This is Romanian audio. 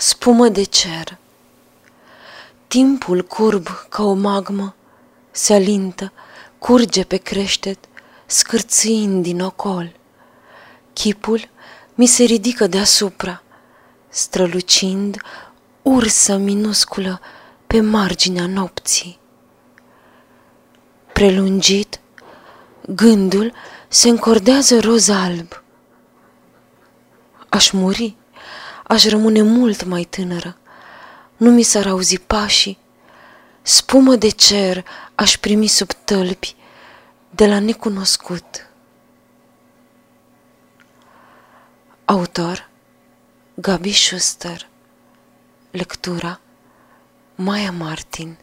Spumă de cer Timpul curb ca o magmă Se alintă, curge pe creștet, Scârțâind din ocol. Chipul mi se ridică deasupra, Strălucind, ursă minusculă Pe marginea nopții. Prelungit, gândul se încordează roz alb. Aș muri aș rămâne mult mai tânără. Nu mi s-ar auzi pașii. Spumă de cer aș primi sub tălpi de la necunoscut. Autor Gabi Schuster Lectura Maya Martin